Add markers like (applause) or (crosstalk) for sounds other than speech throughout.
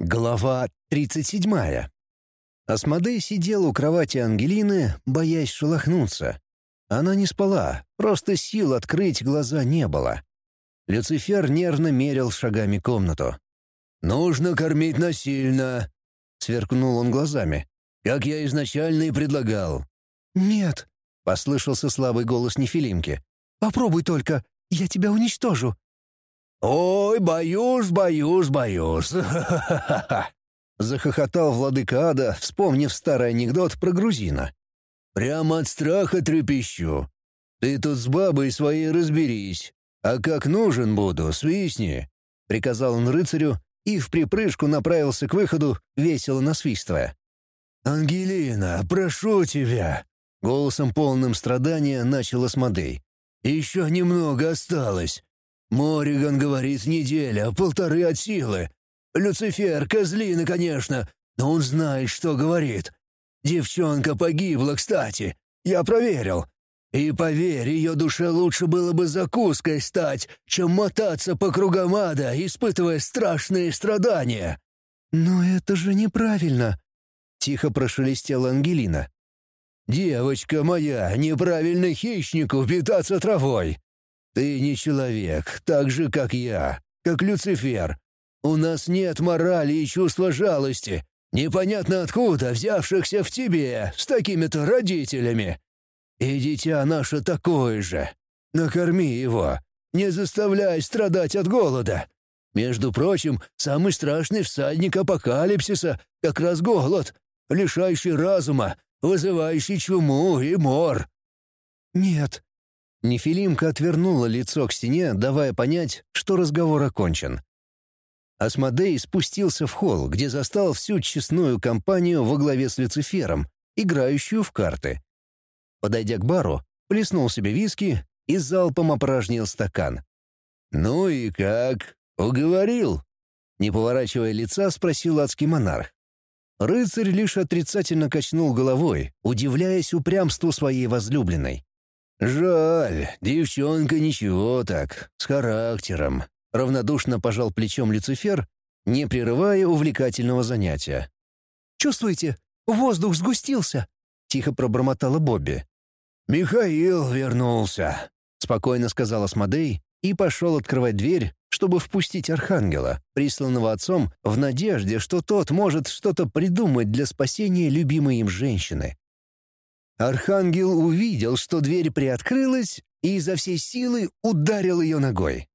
Глава 37. Асмодей сидел у кровати Ангелины, боясь шелохнуться. Она не спала, просто сил открыть глаза не было. Люцифер нервно мерил шагами комнату. «Нужно кормить насильно», — сверкнул он глазами, «как я изначально и предлагал». «Нет», — послышался слабый голос Нефилимки. «Попробуй только, я тебя уничтожу». «Ой, боюсь, боюсь, боюсь!» (laughs) Захохотал владыка ада, вспомнив старый анекдот про грузина. «Прямо от страха трепещу. Ты тут с бабой своей разберись, а как нужен буду, свистни!» Приказал он рыцарю и в припрыжку направился к выходу, весело насвистывая. «Ангелина, прошу тебя!» Голосом полным страдания начал Асмодей. «Еще немного осталось. Мориган говорит неделя, полторы от силы. Люцифер, козлина, конечно, но он знает, что говорит. Девчонка погибла, кстати. Я проверил. И поверь, ее душе лучше было бы закуской стать, чем мотаться по кругам ада, испытывая страшные страдания. «Но это же неправильно», — тихо прошелестела Ангелина. «Девочка моя, неправильно хищнику питаться травой. Ты не человек, так же, как я, как Люцифер. У нас нет морали и чувства жалости, непонятно откуда взявшихся в тебе с такими-то родителями. И дитя наше такое же. Накорми его, не заставляй страдать от голода. Между прочим, самый страшный всадник апокалипсиса — как раз голод, лишающий разума, вызывающий чуму и мор». «Нет, Нефилимка отвернула лицо к стене, давая понять, что разговор окончен. Асмодей спустился в холл, где застал всю честную компанию во главе с Люцифером, играющую в карты. Подойдя к бару, плеснул себе виски и залпом опорожнил стакан. «Ну и как? Уговорил?» Не поворачивая лица, спросил адский монарх. Рыцарь лишь отрицательно качнул головой, удивляясь упрямству своей возлюбленной. «Жаль, девчонка ничего так, с характером», — равнодушно пожал плечом Люцифер, не прерывая увлекательного занятия. «Чувствуете, воздух сгустился», — тихо пробормотала Бобби. «Михаил вернулся», — спокойно сказал Асмодей и пошел открывать дверь, чтобы впустить Архангела, присланного отцом, в надежде, что тот может что-то придумать для спасения любимой им женщины. Архангел увидел, что дверь приоткрылась, и изо всей силы ударил ее ногой.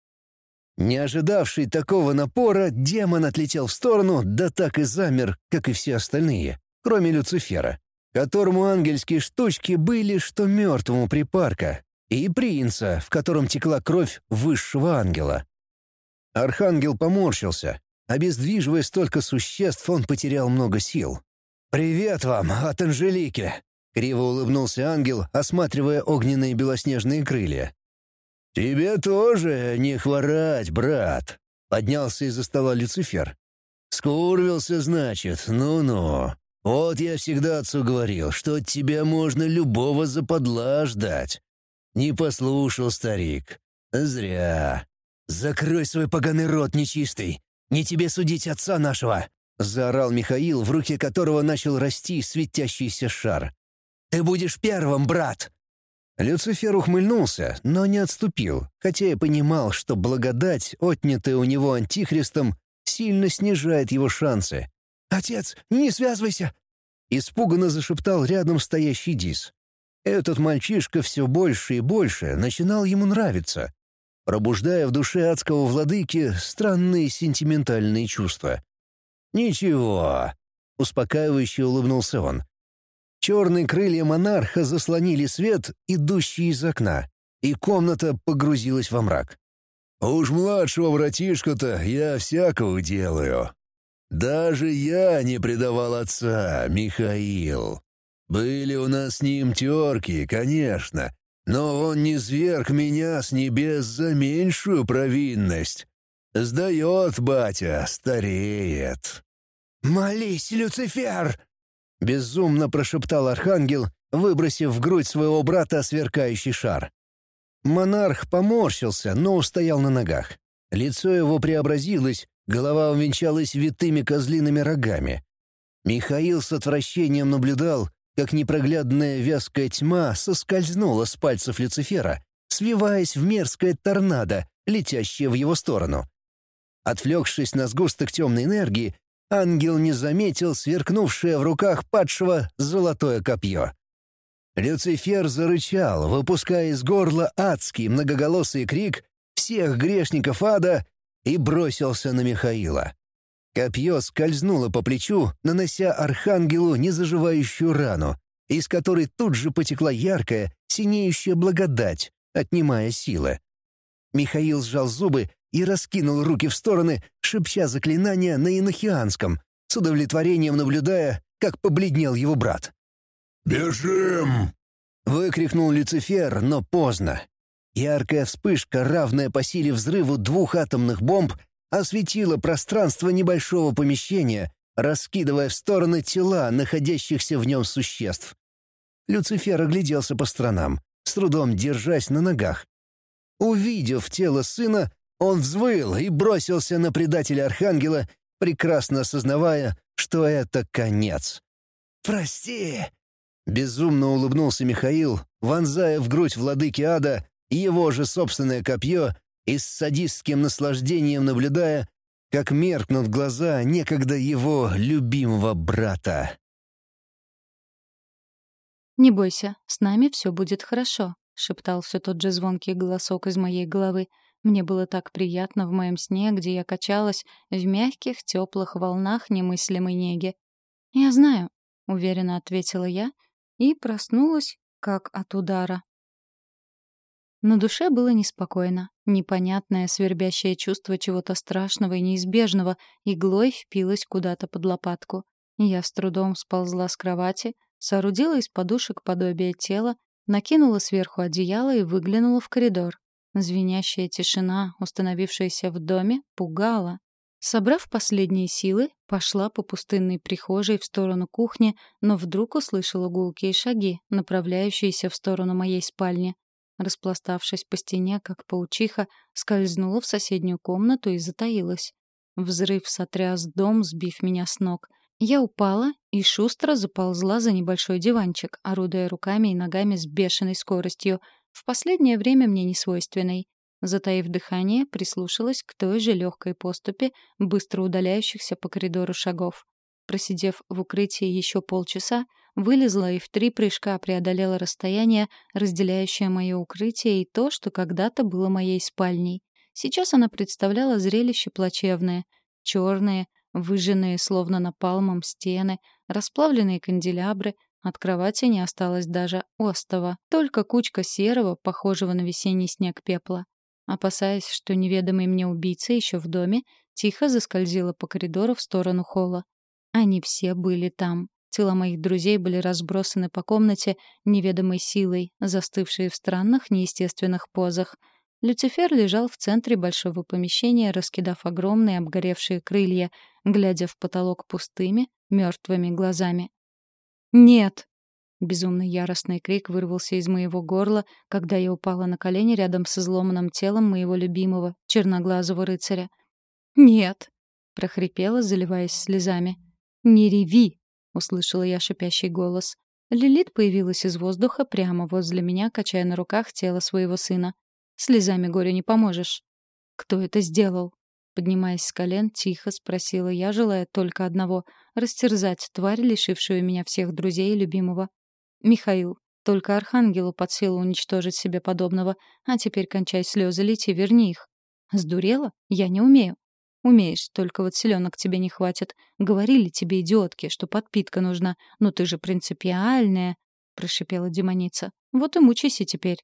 Не ожидавший такого напора, демон отлетел в сторону, да так и замер, как и все остальные, кроме Люцифера, которому ангельские штучки были, что мертвому припарка, и принца, в котором текла кровь высшего ангела. Архангел поморщился. Обездвиживая столько существ, он потерял много сил. «Привет вам от Анжелики!» Криво улыбнулся ангел, осматривая огненные белоснежные крылья. «Тебе тоже не хворать, брат!» — поднялся из-за стола Люцифер. «Скурвился, значит, ну-ну. Вот я всегда отцу говорил, что от тебя можно любого западла ждать. Не послушал старик. Зря. Закрой свой поганый рот нечистый. Не тебе судить отца нашего!» — заорал Михаил, в руке которого начал расти светящийся шар. Ты будешь первым, брат!» Люцифер ухмыльнулся, но не отступил, хотя и понимал, что благодать, отнятая у него антихристом, сильно снижает его шансы. «Отец, не связывайся!» Испуганно зашептал рядом стоящий Дис. Этот мальчишка все больше и больше начинал ему нравиться, пробуждая в душе адского владыки странные сентиментальные чувства. «Ничего», — успокаивающе улыбнулся он. Черные крылья монарха заслонили свет, идущий из окна, и комната погрузилась во мрак. «Уж младшего братишку-то я всякого делаю. Даже я не предавал отца, Михаил. Были у нас с ним терки, конечно, но он не зверг меня с небес за меньшую провинность. Сдает, батя, стареет». «Молись, Люцифер!» Безумно прошептал Архангел, выбросив в грудь своего брата сверкающий шар. Монарх поморщился, но устоял на ногах. Лицо его преобразилось, Голова увенчалась витыми козлиными рогами. Михаил с отвращением наблюдал, как непроглядная вязкая тьма соскользнула с пальцев Люцифера, свиваясь в мерзкое торнадо, летящее в его сторону. Отвлекшись на сгусток темной энергии, ангел не заметил сверкнувшее в руках падшего золотое копье. Люцифер зарычал, выпуская из горла адский многоголосый крик всех грешников ада и бросился на Михаила. Копье скользнуло по плечу, нанося архангелу незаживающую рану, из которой тут же потекла яркая, синеющая благодать, отнимая силы. Михаил сжал зубы и раскинул руки в стороны, шепча заклинания на инохианском, с удовлетворением наблюдая, как побледнел его брат. «Бежим!» — выкрикнул Люцифер, но поздно. Яркая вспышка, равная по силе взрыву двух атомных бомб, осветила пространство небольшого помещения, раскидывая в стороны тела находящихся в нем существ. Люцифер огляделся по сторонам, с трудом держась на ногах. Увидев тело сына, он взвыл и бросился на предателя Архангела, прекрасно осознавая, что это конец. «Прости!» Безумно улыбнулся Михаил, вонзая в грудь владыки ада его же собственное копье и с садистским наслаждением наблюдая, как меркнут глаза некогда его любимого брата. «Не бойся, с нами все будет хорошо», — шептал все тот же звонкий голосок из моей головы. Мне было так приятно в моем сне, где я качалась в мягких, теплых волнах немыслимой неги. «Я знаю», — уверенно ответила я и проснулась, как от удара. На душе было неспокойно. Непонятное свербящее чувство чего-то страшного и неизбежного иглой впилось куда-то под лопатку. Я с трудом сползла с кровати, соорудила из подушек подобие тела, накинула сверху одеяло и выглянула в коридор. Звенящая тишина, установившаяся в доме, пугала. Собрав последние силы, пошла по пустынной прихожей в сторону кухни, но вдруг услышала гулкие шаги, направляющиеся в сторону моей спальни распластавшись по стене, как паучиха, скользнула в соседнюю комнату и затаилась. Взрыв сотряс дом, сбив меня с ног. Я упала и шустро заползла за небольшой диванчик, орудуя руками и ногами с бешеной скоростью, в последнее время мне не свойственной. Затаив дыхание, прислушалась к той же легкой поступе быстро удаляющихся по коридору шагов. Просидев в укрытии еще полчаса, вылезла и в три прыжка преодолела расстояние, разделяющее мое укрытие и то, что когда-то было моей спальней. Сейчас она представляла зрелище плачевное. Черные, выжженные словно напалмом стены, расплавленные канделябры, от кровати не осталось даже остова, только кучка серого, похожего на весенний снег пепла. Опасаясь, что неведомый мне убийца еще в доме, тихо заскользила по коридору в сторону холла. Они все были там. Тела моих друзей были разбросаны по комнате неведомой силой, застывшие в странных, неестественных позах. Люцифер лежал в центре большого помещения, раскидав огромные обгоревшие крылья, глядя в потолок пустыми, мертвыми глазами. «Нет!» Безумно яростный крик вырвался из моего горла, когда я упала на колени рядом с изломанным телом моего любимого, черноглазого рыцаря. «Нет!» — прохрипела, заливаясь слезами. «Не реви!» — услышала я шипящий голос. Лилит появилась из воздуха прямо возле меня, качая на руках тело своего сына. «Слезами горю не поможешь». «Кто это сделал?» Поднимаясь с колен, тихо спросила я, желая только одного — растерзать тварь, лишившую меня всех друзей и любимого. «Михаил, только Архангелу под силу уничтожить себе подобного, а теперь кончай слезы, лети, верни их». «Сдурела? Я не умею. Умеешь, только вот селенок тебе не хватит. Говорили тебе, идиотки, что подпитка нужна. Но ты же принципиальная, — прошипела демоница. Вот и мучайся теперь.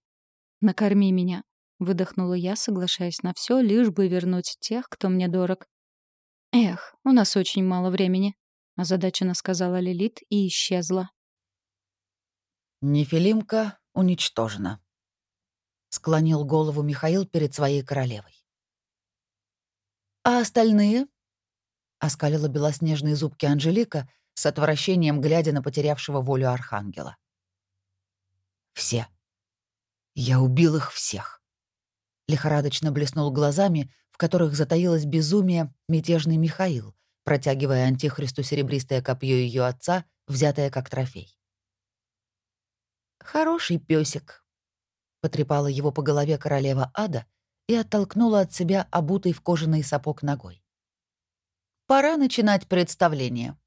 Накорми меня, — выдохнула я, соглашаясь на все, лишь бы вернуть тех, кто мне дорог. Эх, у нас очень мало времени, — озадаченно сказала Лилит и исчезла. Нефилимка уничтожена. Склонил голову Михаил перед своей королевой. «А остальные?» — оскалила белоснежные зубки Анжелика с отвращением, глядя на потерявшего волю архангела. «Все. Я убил их всех». Лихорадочно блеснул глазами, в которых затаилось безумие, мятежный Михаил, протягивая антихристу серебристое копье ее отца, взятое как трофей. «Хороший песик, потрепала его по голове королева ада и оттолкнула от себя обутый в кожаный сапог ногой. «Пора начинать представление».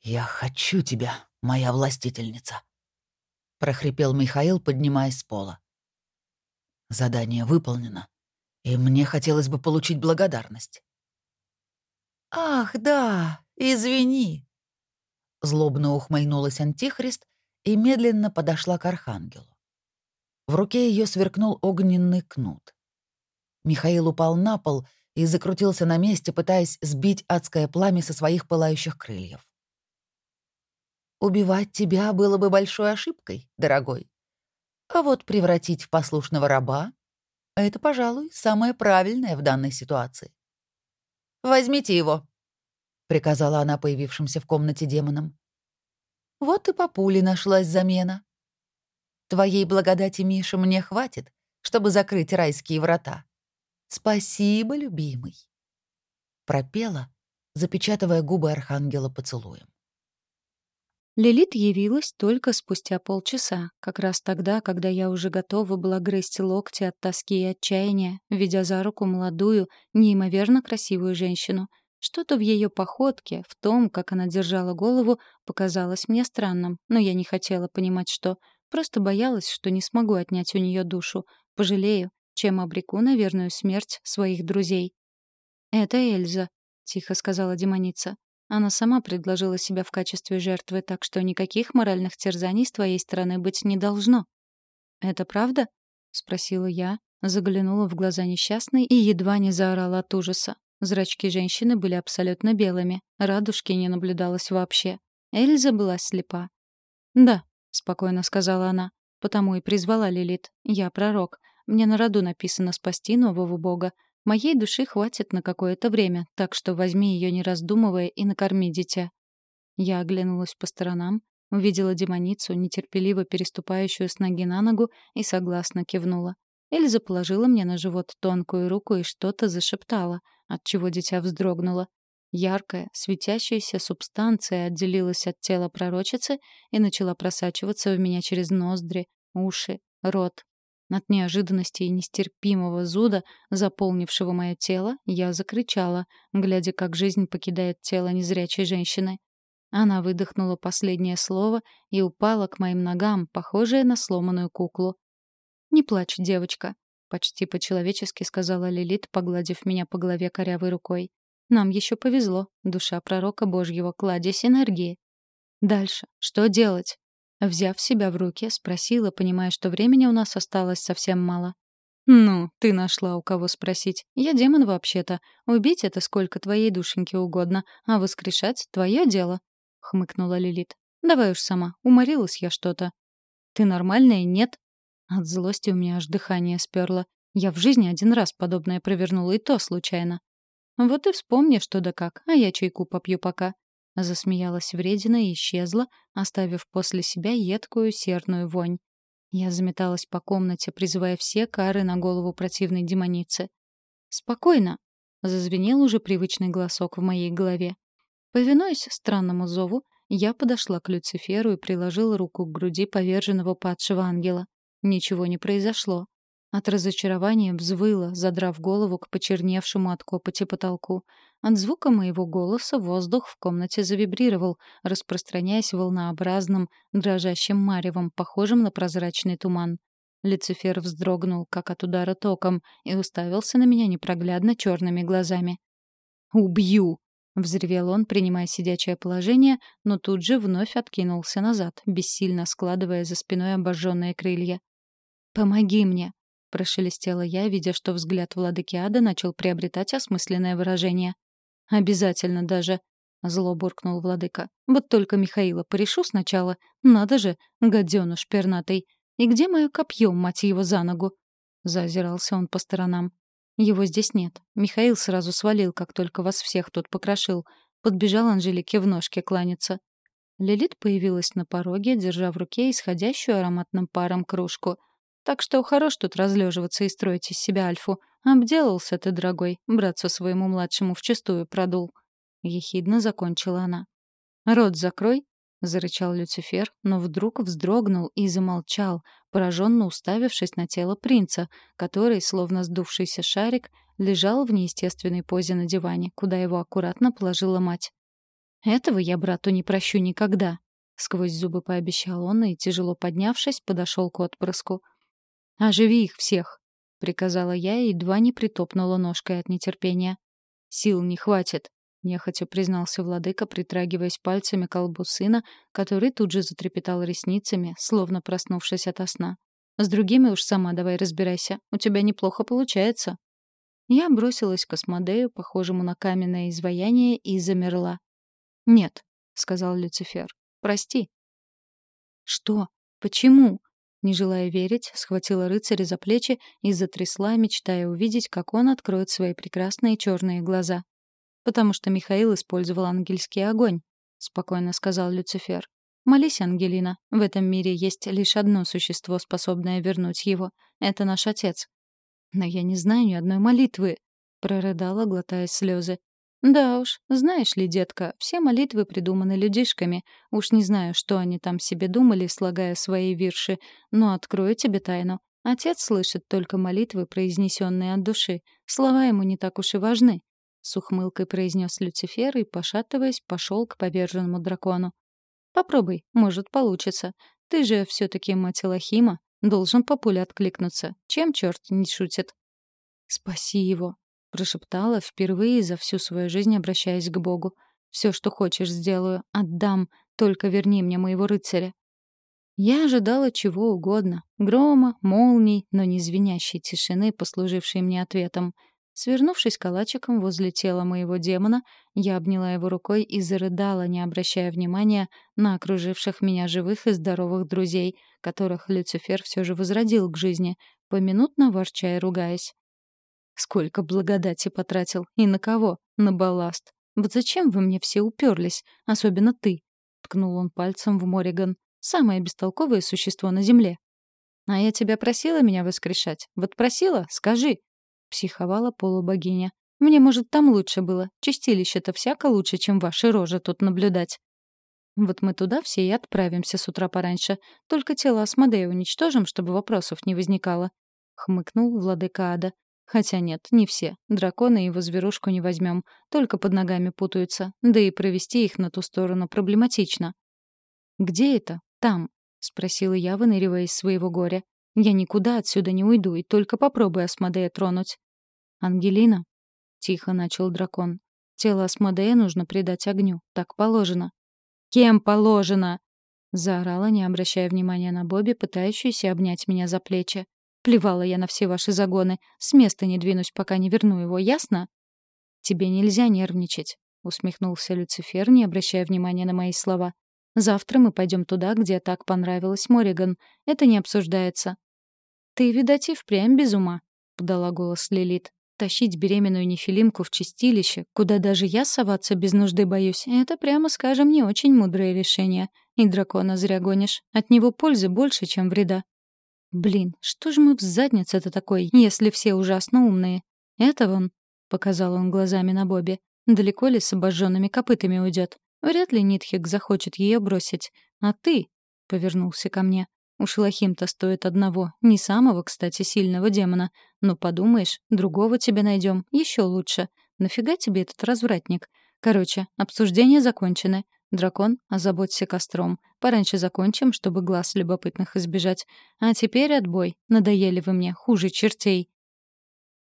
«Я хочу тебя, моя властительница», — прохрипел Михаил, поднимаясь с пола. «Задание выполнено, и мне хотелось бы получить благодарность». «Ах, да, извини», — злобно ухмыльнулась Антихрист и медленно подошла к Архангелу. В руке ее сверкнул огненный кнут. Михаил упал на пол и закрутился на месте, пытаясь сбить адское пламя со своих пылающих крыльев. «Убивать тебя было бы большой ошибкой, дорогой. А вот превратить в послушного раба — это, пожалуй, самое правильное в данной ситуации. «Возьмите его», — приказала она появившимся в комнате демонам. Вот и по пуле нашлась замена. Твоей благодати, Миша, мне хватит, чтобы закрыть райские врата. Спасибо, любимый. Пропела, запечатывая губы архангела поцелуем. Лилит явилась только спустя полчаса, как раз тогда, когда я уже готова была грызть локти от тоски и отчаяния, ведя за руку молодую, неимоверно красивую женщину. Что-то в ее походке, в том, как она держала голову, показалось мне странным, но я не хотела понимать, что — Просто боялась, что не смогу отнять у нее душу, пожалею, чем обреку на смерть своих друзей. «Это Эльза», — тихо сказала демоница. «Она сама предложила себя в качестве жертвы, так что никаких моральных терзаний с твоей стороны быть не должно». «Это правда?» — спросила я, заглянула в глаза несчастной и едва не заорала от ужаса. Зрачки женщины были абсолютно белыми, радужки не наблюдалось вообще. Эльза была слепа. «Да», спокойно сказала она. Потому и призвала Лилит. Я пророк. Мне на роду написано спасти нового бога. Моей души хватит на какое-то время, так что возьми ее не раздумывая и накорми дитя. Я оглянулась по сторонам, увидела демоницу, нетерпеливо переступающую с ноги на ногу, и согласно кивнула. Эльза положила мне на живот тонкую руку и что-то зашептала, отчего дитя вздрогнуло. Яркая, светящаяся субстанция отделилась от тела пророчицы и начала просачиваться в меня через ноздри, уши, рот. От неожиданности и нестерпимого зуда, заполнившего мое тело, я закричала, глядя, как жизнь покидает тело незрячей женщины. Она выдохнула последнее слово и упала к моим ногам, похожая на сломанную куклу. «Не плачь, девочка», — почти по-человечески сказала Лилит, погладив меня по голове корявой рукой. Нам еще повезло. Душа пророка Божьего кладезь энергии. Дальше. Что делать? Взяв себя в руки, спросила, понимая, что времени у нас осталось совсем мало. «Ну, ты нашла у кого спросить. Я демон вообще-то. Убить — это сколько твоей душеньки угодно, а воскрешать — твое дело», — хмыкнула Лилит. «Давай уж сама. Уморилась я что-то». «Ты нормальная, нет?» От злости у меня аж дыхание сперло. Я в жизни один раз подобное провернула, и то случайно. «Вот и вспомни, что да как, а я чайку попью пока». Засмеялась вредина и исчезла, оставив после себя едкую серную вонь. Я заметалась по комнате, призывая все кары на голову противной демоницы. «Спокойно!» — зазвенел уже привычный голосок в моей голове. Повинуясь странному зову, я подошла к Люциферу и приложила руку к груди поверженного падшего ангела. Ничего не произошло. От разочарования взвыла, задрав голову к почерневшему от копоти потолку. От звука моего голоса воздух в комнате завибрировал, распространяясь волнообразным, дрожащим маревом, похожим на прозрачный туман. Люцифер вздрогнул, как от удара током, и уставился на меня непроглядно черными глазами. «Убью!» — взревел он, принимая сидячее положение, но тут же вновь откинулся назад, бессильно складывая за спиной обожженные крылья. «Помоги мне!» Прошелестела я, видя, что взгляд владыки ада начал приобретать осмысленное выражение. «Обязательно даже», — зло буркнул владыка. «Вот только Михаила порешу сначала. Надо же, гаденыш пернатый. И где мое копье, мать его, за ногу?» Зазирался он по сторонам. «Его здесь нет. Михаил сразу свалил, как только вас всех тут покрошил. Подбежал Анжелике в ножке кланяться». Лилит появилась на пороге, держа в руке исходящую ароматным паром кружку — так что хорош тут разлеживаться и строить из себя альфу. Обделался ты, дорогой, братцу своему младшему вчистую продул. Ехидно закончила она. «Рот закрой!» — зарычал Люцифер, но вдруг вздрогнул и замолчал, пораженно уставившись на тело принца, который, словно сдувшийся шарик, лежал в неестественной позе на диване, куда его аккуратно положила мать. «Этого я брату не прощу никогда», — сквозь зубы пообещал он и, тяжело поднявшись, подошел к отпрыску. «Оживи их всех!» — приказала я и едва не притопнула ножкой от нетерпения. «Сил не хватит», — нехотя признался владыка, притрагиваясь пальцами к колбу сына, который тут же затрепетал ресницами, словно проснувшись ото сна. «С другими уж сама давай разбирайся. У тебя неплохо получается». Я бросилась к Космодею, похожему на каменное изваяние, и замерла. «Нет», — сказал Люцифер, — «прости». «Что? Почему?» Не желая верить, схватила рыцаря за плечи и затрясла, мечтая увидеть, как он откроет свои прекрасные черные глаза. «Потому что Михаил использовал ангельский огонь», — спокойно сказал Люцифер. «Молись, Ангелина. В этом мире есть лишь одно существо, способное вернуть его. Это наш отец». «Но я не знаю ни одной молитвы», — прорыдала, глотая слезы. «Да уж, знаешь ли, детка, все молитвы придуманы людишками. Уж не знаю, что они там себе думали, слагая свои вирши, но открою тебе тайну. Отец слышит только молитвы, произнесенные от души. Слова ему не так уж и важны. С ухмылкой произнес Люцифер и, пошатываясь, пошел к поверженному дракону. «Попробуй, может, получится. Ты же все-таки мать Элохима, должен по пуле откликнуться. Чем черт не шутит?» «Спаси его», прошептала, впервые за всю свою жизнь обращаясь к Богу. «Все, что хочешь, сделаю. Отдам. Только верни мне моего рыцаря». Я ожидала чего угодно. Грома, молний, но не звенящей тишины, послужившей мне ответом. Свернувшись калачиком возле тела моего демона, я обняла его рукой и зарыдала, не обращая внимания на окруживших меня живых и здоровых друзей, которых Люцифер все же возродил к жизни, поминутно ворча и ругаясь. Сколько благодати потратил. И на кого? На балласт. Вот зачем вы мне все уперлись? Особенно ты. Ткнул он пальцем в Мориган. Самое бестолковое существо на земле. А я тебя просила меня воскрешать? Вот просила? Скажи. Психовала полубогиня. Мне, может, там лучше было. Чистилище-то всяко лучше, чем ваши рожи тут наблюдать. Вот мы туда все и отправимся с утра пораньше. Только тело Асмодея уничтожим, чтобы вопросов не возникало. Хмыкнул владыка Ада. Хотя нет, не все. Дракона и его зверушку не возьмем, только под ногами путаются. Да и провести их на ту сторону проблематично. «Где это? Там?» — спросила я, выныривая из своего горя. «Я никуда отсюда не уйду, и только попробуй Асмодея тронуть». «Ангелина?» — тихо начал дракон. «Тело Асмодея нужно предать огню. Так положено». «Кем положено?» — заорала, не обращая внимания на Бобби, пытающуюся обнять меня за плечи. Плевала я на все ваши загоны. С места не двинусь, пока не верну его, ясно? Тебе нельзя нервничать, усмехнулся Люцифер, не обращая внимания на мои слова. Завтра мы пойдем туда, где так понравилось Мориган. Это не обсуждается. Ты, видать, и впрямь без ума, подала голос Лилит. Тащить беременную нефилимку в чистилище, куда даже я соваться без нужды боюсь, это, прямо скажем, не очень мудрое решение. И дракона зря гонишь. От него пользы больше, чем вреда. Блин, что же мы в заднице-то такой, если все ужасно умные? Это вон, показал он глазами на Бобби. Далеко ли с обожженными копытами уйдет? Вряд ли Нитхик захочет ее бросить. А ты, повернулся ко мне. У Шелахим-то стоит одного, не самого, кстати, сильного демона. Но подумаешь, другого тебе найдем, еще лучше. Нафига тебе этот развратник? Короче, обсуждение закончено. Дракон, озаботься костром. Пораньше закончим, чтобы глаз любопытных избежать. А теперь отбой. Надоели вы мне, хуже чертей.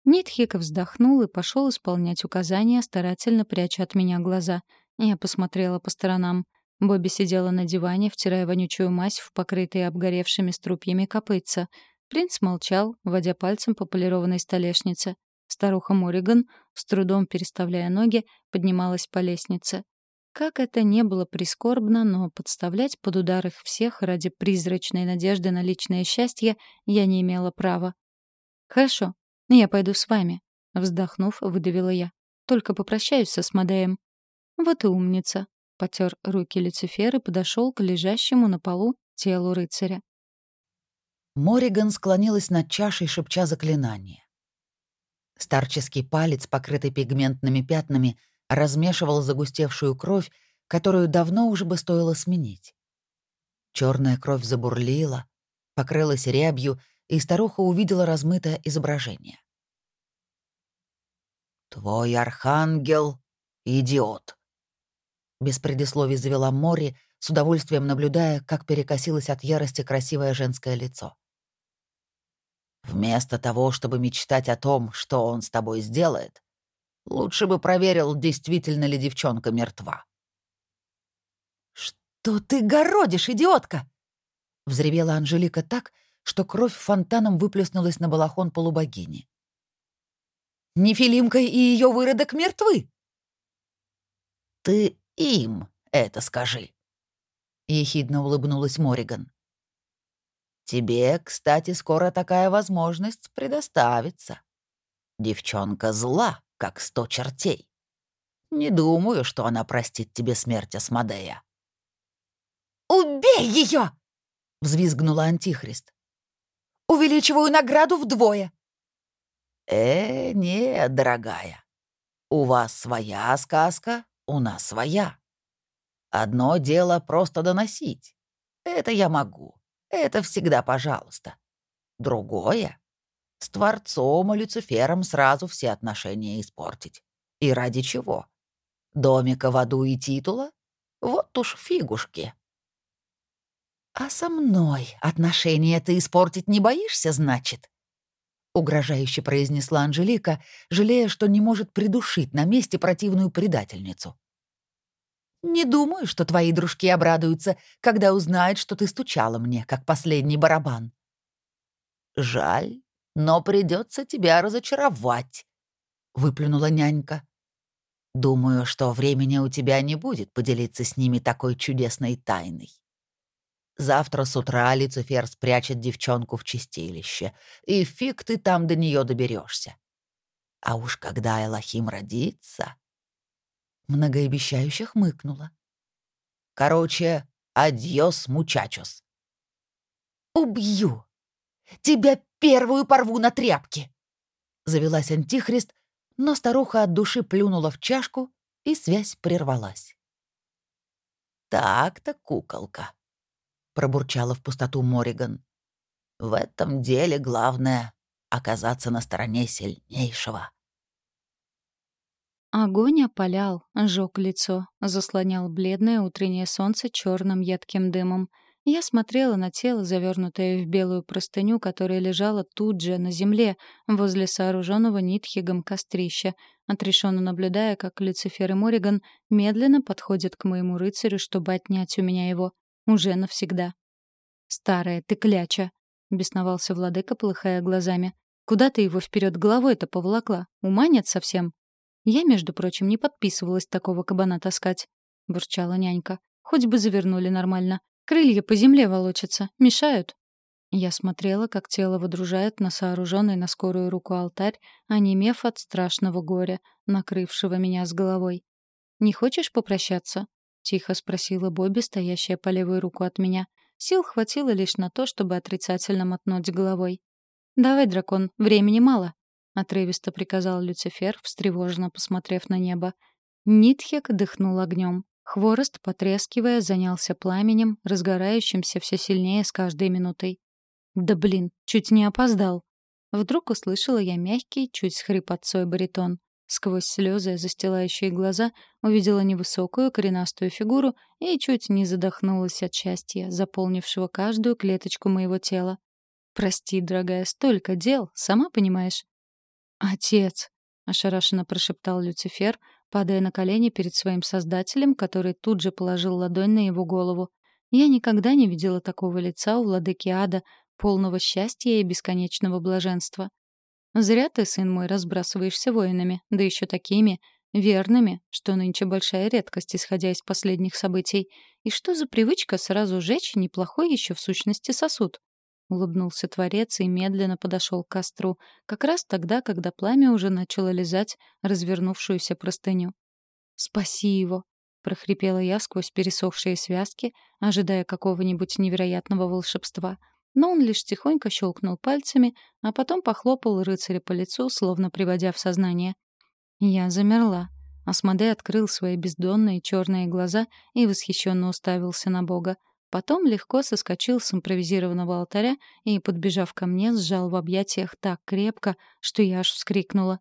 Нитхик вздохнул и пошел исполнять указания, старательно пряча от меня глаза. Я посмотрела по сторонам. Бобби сидела на диване, втирая вонючую мазь в покрытые обгоревшими струпьями копытца. Принц молчал, водя пальцем по полированной столешнице. Старуха Мориган, с трудом переставляя ноги, поднималась по лестнице. Как это не было прискорбно, но подставлять под удар их всех ради призрачной надежды на личное счастье я не имела права. «Хорошо, я пойду с вами», — вздохнув, выдавила я. «Только попрощаюсь со Смодеем». «Вот и умница», — потер руки Люцифер и подошел к лежащему на полу телу рыцаря. Мориган склонилась над чашей, шепча заклинание. Старческий палец, покрытый пигментными пятнами, размешивал загустевшую кровь, которую давно уже бы стоило сменить. Черная кровь забурлила, покрылась рябью, и старуха увидела размытое изображение. «Твой архангел — идиот!» Без предисловий завела Мори, с удовольствием наблюдая, как перекосилось от ярости красивое женское лицо. «Вместо того, чтобы мечтать о том, что он с тобой сделает, лучше бы проверил, действительно ли девчонка мертва». «Что ты городишь, идиотка?» — взревела Анжелика так, что кровь фонтаном выплеснулась на балахон полубогини. Нефилимка и ее выродок мертвы. Ты им это скажи. Ехидно улыбнулась Мориган. Тебе, кстати, скоро такая возможность предоставится. Девчонка зла, как сто чертей. Не думаю, что она простит тебе смерть Асмодея. «Убей ее!» — взвизгнула Антихрист. «Увеличиваю награду вдвое. «Э, нет, дорогая. У вас своя сказка, у нас своя. Одно дело просто доносить. Это я могу. Это всегда пожалуйста. Другое — с Творцом и Люцифером сразу все отношения испортить. И ради чего? Домика в аду и титула? Вот уж фигушки. А со мной отношения ты испортить не боишься, значит? угрожающе произнесла Анжелика, жалея, что не может придушить на месте противную предательницу. «Не думаю, что твои дружки обрадуются, когда узнают, что ты стучала мне, как последний барабан». «Жаль, но придется тебя разочаровать», — выплюнула нянька. «Думаю, что времени у тебя не будет поделиться с ними такой чудесной тайной». Завтра с утра Люцифер спрячет девчонку в чистилище, и фиг ты там до нее доберешься. А уж когда Элохим родится... Многообещающе хмыкнула. Короче, адьос, мучачос. «Убью! Тебя первую порву на тряпки!» Завелась Антихрист, но старуха от души плюнула в чашку, и связь прервалась. «Так-то, куколка», пробурчала в пустоту Мориган. В этом деле главное — оказаться на стороне сильнейшего. Огонь опалял, сжег лицо, заслонял бледное утреннее солнце черным едким дымом. Я смотрела на тело, завернутое в белую простыню, которая лежала тут же, на земле, возле сооруженного нитхигом кострища, отрешенно наблюдая, как Люцифер и Мориган медленно подходят к моему рыцарю, чтобы отнять у меня его. Уже навсегда. «Старая ты кляча!» — бесновался владыка, полыхая глазами. «Куда ты его вперед головой-то поволокла? Ума нет совсем?» «Я, между прочим, не подписывалась такого кабана таскать», — бурчала нянька. «Хоть бы завернули нормально. Крылья по земле волочатся. Мешают». Я смотрела, как тело выдружает на сооруженный на скорую руку алтарь, онемев от страшного горя, накрывшего меня с головой. «Не хочешь попрощаться?» тихо спросила Бобби, стоящая по левую руку от меня. Сил хватило лишь на то, чтобы отрицательно мотнуть головой. «Давай, дракон, времени мало», — отрывисто приказал Люцифер, встревоженно посмотрев на небо. Нитхек дыхнул огнем. Хворост, потрескивая, занялся пламенем, разгорающимся все сильнее с каждой минутой. «Да блин, чуть не опоздал!» Вдруг услышала я мягкий, чуть с хрипотцой баритон. Сквозь слезы, застилающие глаза, увидела невысокую коренастую фигуру и чуть не задохнулась от счастья, заполнившего каждую клеточку моего тела. «Прости, дорогая, столько дел, сама понимаешь». «Отец!» — ошарашенно прошептал Люцифер, падая на колени перед своим создателем, который тут же положил ладонь на его голову. Я никогда не видела такого лица у владыки ада, полного счастья и бесконечного блаженства. Зря ты, сын мой, разбрасываешься воинами, да еще такими, верными, что нынче большая редкость, исходя из последних событий. И что за привычка сразу жечь неплохой еще в сущности сосуд? Улыбнулся Творец и медленно подошел к костру, как раз тогда, когда пламя уже начало лизать развернувшуюся простыню. «Спаси его!» — прохрипела я сквозь пересохшие связки, ожидая какого-нибудь невероятного волшебства — но он лишь тихонько щелкнул пальцами, а потом похлопал рыцаря по лицу, словно приводя в сознание. Я замерла. Асмодей открыл свои бездонные черные глаза и восхищенно уставился на Бога. Потом легко соскочил с импровизированного алтаря и, подбежав ко мне, сжал в объятиях так крепко, что я аж вскрикнула.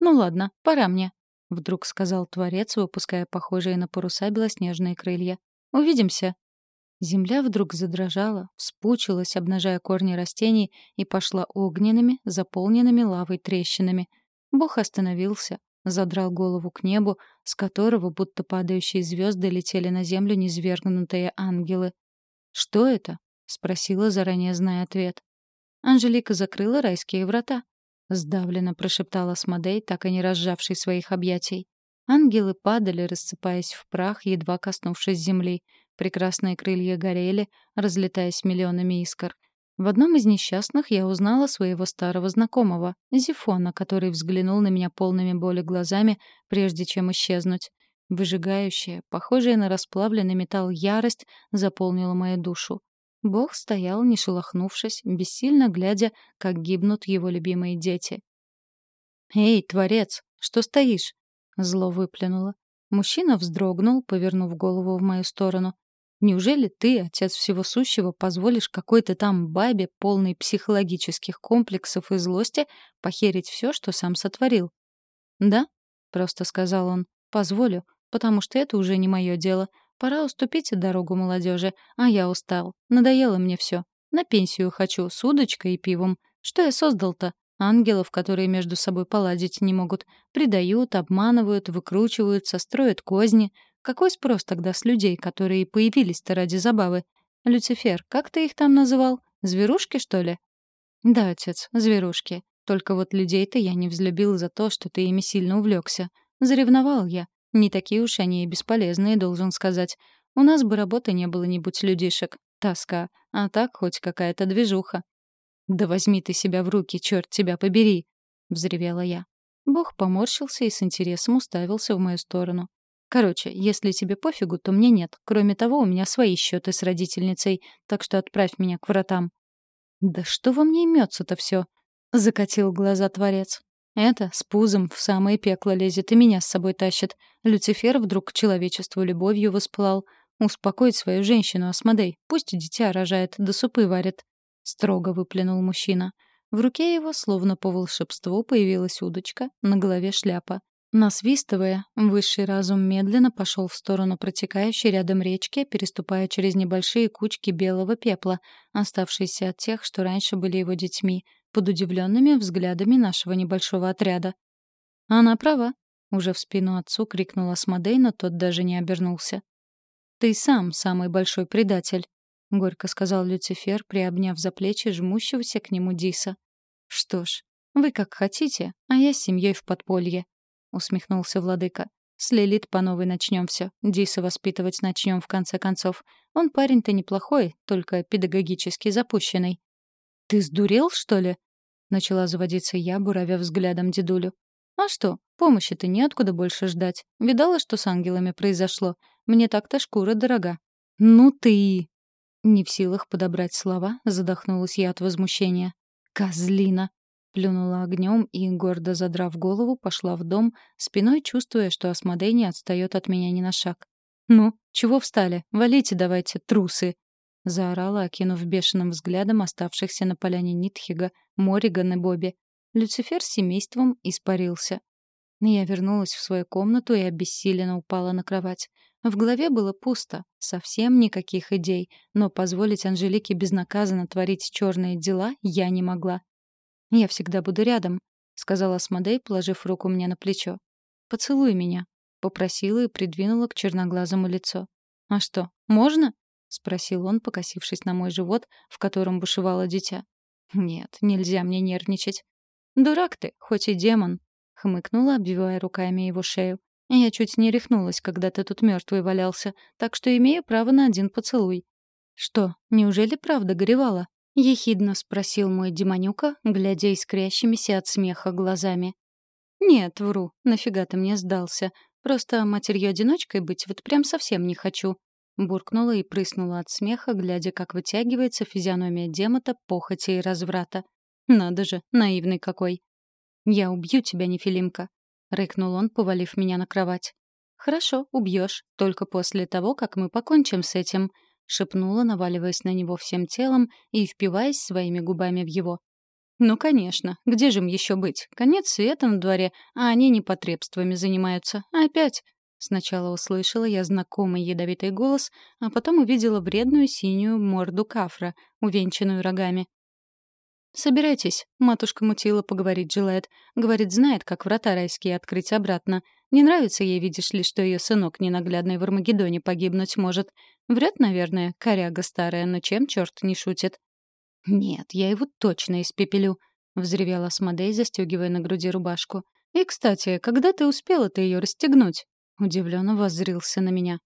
«Ну ладно, пора мне», — вдруг сказал Творец, выпуская похожие на паруса белоснежные крылья. «Увидимся». Земля вдруг задрожала, вспучилась, обнажая корни растений, и пошла огненными, заполненными лавой трещинами. Бог остановился, задрал голову к небу, с которого, будто падающие звезды, летели на землю низвергнутые ангелы. «Что это?» — спросила, заранее зная ответ. Анжелика закрыла райские врата. Сдавленно прошептала Смодей, так и не разжавший своих объятий. Ангелы падали, рассыпаясь в прах, едва коснувшись земли. Прекрасные крылья горели, разлетаясь миллионами искр. В одном из несчастных я узнала своего старого знакомого, Зифона, который взглянул на меня полными боли глазами, прежде чем исчезнуть. Выжигающая, похожая на расплавленный металл ярость заполнила мою душу. Бог стоял, не шелохнувшись, бессильно глядя, как гибнут его любимые дети. «Эй, творец, что стоишь?» — зло выплюнуло. Мужчина вздрогнул, повернув голову в мою сторону. Неужели ты, отец всего сущего, позволишь какой-то там бабе, полной психологических комплексов и злости, похерить все, что сам сотворил? Да, просто сказал он. Позволю, потому что это уже не мое дело. Пора уступить дорогу молодежи, а я устал. Надоело мне все. На пенсию хочу, с удочкой и пивом. Что я создал-то? Ангелов, которые между собой поладить не могут. Предают, обманывают, выкручиваются, строят козни. Какой спрос тогда с людей, которые появились-то ради забавы? Люцифер, как ты их там называл? Зверушки, что ли? Да, отец, зверушки. Только вот людей-то я не взлюбил за то, что ты ими сильно увлекся. Заревновал я. Не такие уж они и бесполезные, должен сказать. У нас бы работы не было, не будь людишек. Тоска. А так хоть какая-то движуха. «Да возьми ты себя в руки, черт тебя побери!» — взревела я. Бог поморщился и с интересом уставился в мою сторону. Короче, если тебе пофигу, то мне нет. Кроме того, у меня свои счеты с родительницей, так что отправь меня к вратам». «Да что во мне имется-то все? закатил глаза творец. «Это с пузом в самое пекло лезет и меня с собой тащит. Люцифер вдруг к человечеству любовью воспылал. Успокоить свою женщину, Асмодей. Пусть дитя рожает, да супы варит». Строго выплюнул мужчина. В руке его, словно по волшебству, появилась удочка, на голове шляпа. Насвистывая, высший разум медленно пошел в сторону протекающей рядом речки, переступая через небольшие кучки белого пепла, оставшиеся от тех, что раньше были его детьми, под удивленными взглядами нашего небольшого отряда. «Она права», — уже в спину отцу крикнула Смодей, но тот даже не обернулся. «Ты сам самый большой предатель», — горько сказал Люцифер, приобняв за плечи жмущегося к нему Диса. «Что ж, вы как хотите, а я с семьей в подполье. — усмехнулся владыка. «С Лилит по новой начнем все. Диса воспитывать начнем в конце концов. Он парень-то неплохой, только педагогически запущенный». «Ты сдурел, что ли?» — начала заводиться я, буравя взглядом дедулю. «А что, помощи-то неоткуда больше ждать. Видала, что с ангелами произошло? Мне так-то шкура дорога». «Ну ты!» Не в силах подобрать слова, задохнулась я от возмущения. «Козлина! Плюнула огнем и, гордо задрав голову, пошла в дом, спиной чувствуя, что Асмодей не отстает от меня ни на шаг. «Ну, чего встали? Валите давайте, трусы!» — заорала, окинув бешеным взглядом оставшихся на поляне Нитхига, Мориган и Бобби. Люцифер с семейством испарился. Я вернулась в свою комнату и обессиленно упала на кровать. В голове было пусто, совсем никаких идей, но позволить Анжелике безнаказанно творить черные дела я не могла. «Я всегда буду рядом», — сказала Смодей, положив руку мне на плечо. «Поцелуй меня», — попросила и придвинула к черноглазому лицо. «А что, можно?» — спросил он, покосившись на мой живот, в котором бушевало дитя. «Нет, нельзя мне нервничать». «Дурак ты, хоть и демон», — хмыкнула, обвивая руками его шею. «Я чуть не рехнулась, когда ты тут мертвый валялся, так что имею право на один поцелуй». «Что, неужели правда горевала?» — ехидно спросил мой демонюка, глядя искрящимися от смеха глазами. «Нет, вру. Нафига ты мне сдался? Просто матерью-одиночкой быть вот прям совсем не хочу», буркнула и прыснула от смеха, глядя, как вытягивается физиономия Демота похоти и разврата. Надо же, наивный какой. «Я убью тебя, Нефилимка», — рыкнул он, повалив меня на кровать. «Хорошо, убьешь, только после того, как мы покончим с этим», — шепнула, наваливаясь на него всем телом и впиваясь своими губами в его. «Ну, конечно. Где же им еще быть? Конец света на дворе, а они непотребствами занимаются. Опять!» Сначала услышала я знакомый ядовитый голос, а потом увидела вредную синюю морду кафра, увенчанную рогами. «Собирайтесь. Матушка Мутила поговорить желает. Говорит, знает, как врата райские открыть обратно. Не нравится ей, видишь ли, что ее сынок ненаглядный в Армагеддоне погибнуть может. Врет, наверное, коряга старая, но чем черт не шутит. «Нет, я его точно испепелю», — взревела Асмодей, застегивая на груди рубашку. «И, кстати, когда ты успела-то ее расстегнуть?» Удивленно воззрился на меня.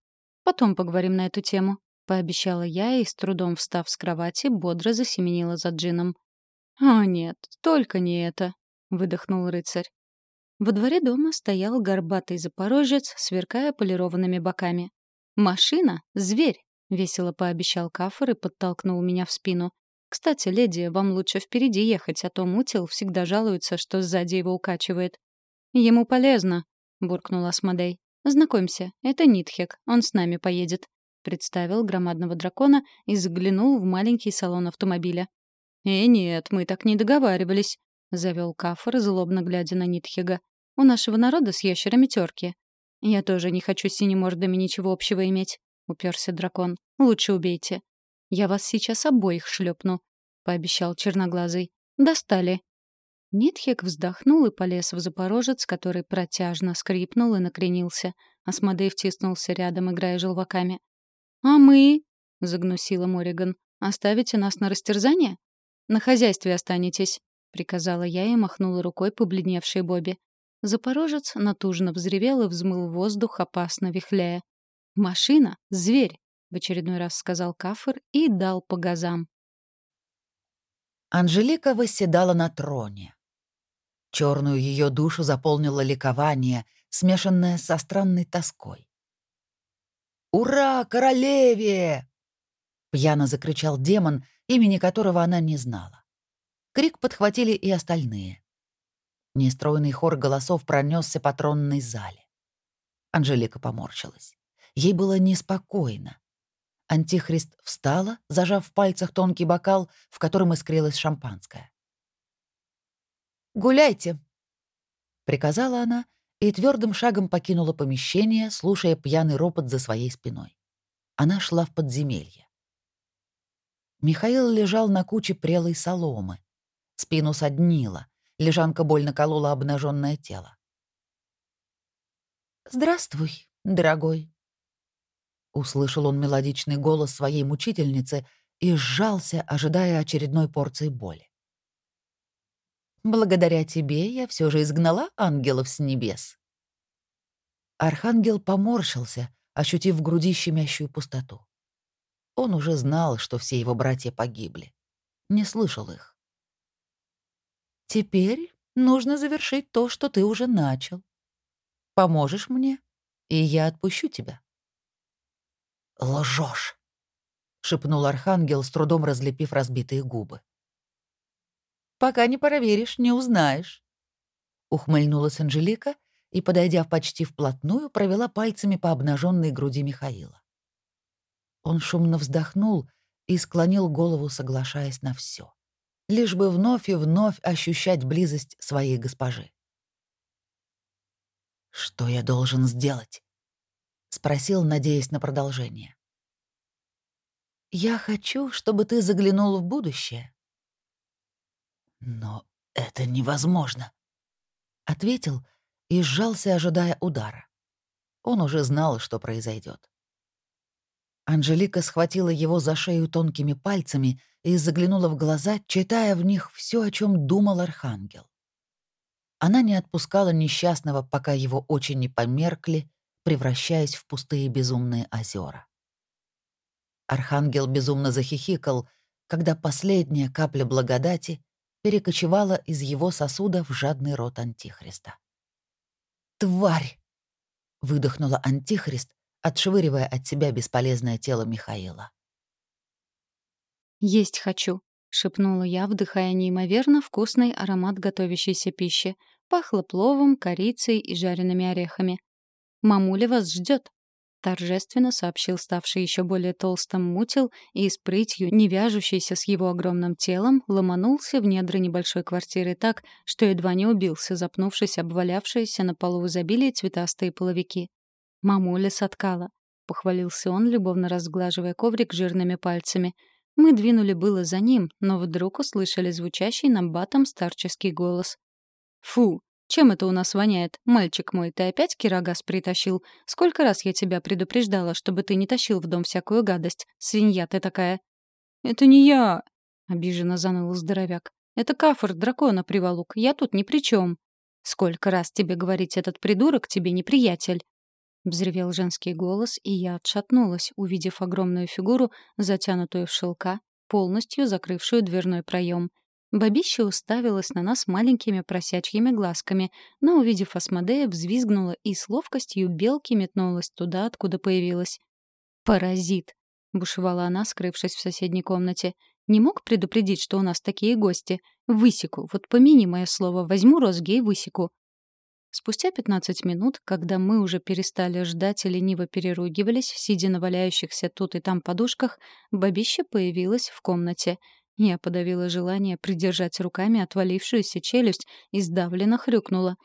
«Потом поговорим на эту тему», — пообещала я и, с трудом встав с кровати, бодро засеменила за джином. «О, нет, только не это», — выдохнул рыцарь. Во дворе дома стоял горбатый запорожец, сверкая полированными боками. «Машина — зверь!» — весело пообещал Кафор и подтолкнул меня в спину. Кстати, леди, вам лучше впереди ехать, а то Мутил всегда жалуется, что сзади его укачивает. Ему полезно, буркнул Асмодей. Знакомься, это Нитхек, он с нами поедет, представил громадного дракона и заглянул в маленький салон автомобиля. «Э, нет, мы так не договаривались», — завел Кафор, злобно глядя на Нитхега. «У нашего народа с ящерами терки». «Я тоже не хочу с синемордами ничего общего иметь», — уперся дракон. «Лучше убейте». «Я вас сейчас обоих шлепну», — пообещал черноглазый. «Достали». Нитхек вздохнул и полез в запорожец, который протяжно скрипнул и накренился. Асмодей втиснулся рядом, играя желваками. «А мы?» — загнусила Мориган. «Оставите нас на растерзание?» «На хозяйстве останетесь», — приказала я и махнула рукой побледневшей Бобби. Запорожец натужно взревел и взмыл воздух, опасно вихляя. «Машина — зверь!» — в очередной раз сказал Кафр и дал по газам. Анжелика восседала на троне. Черную ее душу заполнило ликование, смешанное со странной тоской. «Ура, королеве!» — пьяно закричал демон, имени которого она не знала. Крик подхватили и остальные. Нестройный хор голосов пронесся по тронной зале. Анжелика поморщилась. Ей было неспокойно. Антихрист встала, зажав в пальцах тонкий бокал, в котором искрилось шампанское. «Гуляйте!» — приказала она и твердым шагом покинула помещение, слушая пьяный ропот за своей спиной. Она шла в подземелье. Михаил лежал на куче прелой соломы. Спину соднило, лежанка больно колола обнаженное тело. «Здравствуй, дорогой», Услышал он мелодичный голос своей мучительницы и сжался, ожидая очередной порции боли. «Благодаря тебе я все же изгнала ангелов с небес». Архангел поморщился, ощутив в груди щемящую пустоту. Он уже знал, что все его братья погибли. Не слышал их. «Теперь нужно завершить то, что ты уже начал. Поможешь мне, и я отпущу тебя». «Лжешь!» — шепнул Архангел, с трудом разлепив разбитые губы. «Пока не проверишь, не узнаешь», — ухмыльнулась Анжелика и, подойдя почти вплотную, провела пальцами по обнаженной груди Михаила. Он шумно вздохнул и склонил голову, соглашаясь на все, лишь бы вновь и вновь ощущать близость своей госпожи. «Что я должен сделать?» — спросил, надеясь на продолжение. «Я хочу, чтобы ты заглянул в будущее». «Но это невозможно», — ответил и сжался, ожидая удара. Он уже знал, что произойдет. Анжелика схватила его за шею тонкими пальцами и заглянула в глаза, читая в них все, о чем думал Архангел. Она не отпускала несчастного, пока его очень не померкли, превращаясь в пустые безумные озера. Архангел безумно захихикал, когда последняя капля благодати перекочевала из его сосуда в жадный рот Антихриста. «Тварь!» — выдохнула Антихрист, отшвыривая от себя бесполезное тело Михаила. «Есть хочу», — шепнула я, вдыхая неимоверно вкусный аромат готовящейся пищи. Пахло пловом, корицей и жареными орехами. «Мамуля вас ждет», — торжественно сообщил ставший еще более толстым мутил и с прытью, не вяжущийся с его огромным телом, ломанулся в недра небольшой квартиры так, что едва не убился, запнувшись обвалявшиеся на полу в изобилии цветастые половики. «Мамуля соткала», — похвалился он, любовно разглаживая коврик жирными пальцами — мы двинули было за ним, но вдруг услышали звучащий нам батом старческий голос. «Фу, чем это у нас воняет? Мальчик мой, ты опять кирогаз притащил? Сколько раз я тебя предупреждала, чтобы ты не тащил в дом всякую гадость? Свинья ты такая!» «Это не я!» — обиженно заныл здоровяк. «Это кафор дракона приволок, я тут ни при чем. Сколько раз тебе говорить этот придурок тебе неприятель?» Взревел женский голос, и я отшатнулась, увидев огромную фигуру, затянутую в шелка, полностью закрывшую дверной проем. Бабища уставилась на нас маленькими просячьими глазками, но, увидев Асмодея, взвизгнула и с ловкостью белки метнулась туда, откуда появилась. «Паразит!» — бушевала она, скрывшись в соседней комнате. «Не мог предупредить, что у нас такие гости? Высеку, вот помяни мое слово, возьму розги и высеку. Спустя 15 минут, когда мы уже перестали ждать и лениво переругивались, сидя на валяющихся тут и там подушках, бабища появилась в комнате. Я подавила желание придержать руками отвалившуюся челюсть и сдавленно хрюкнула.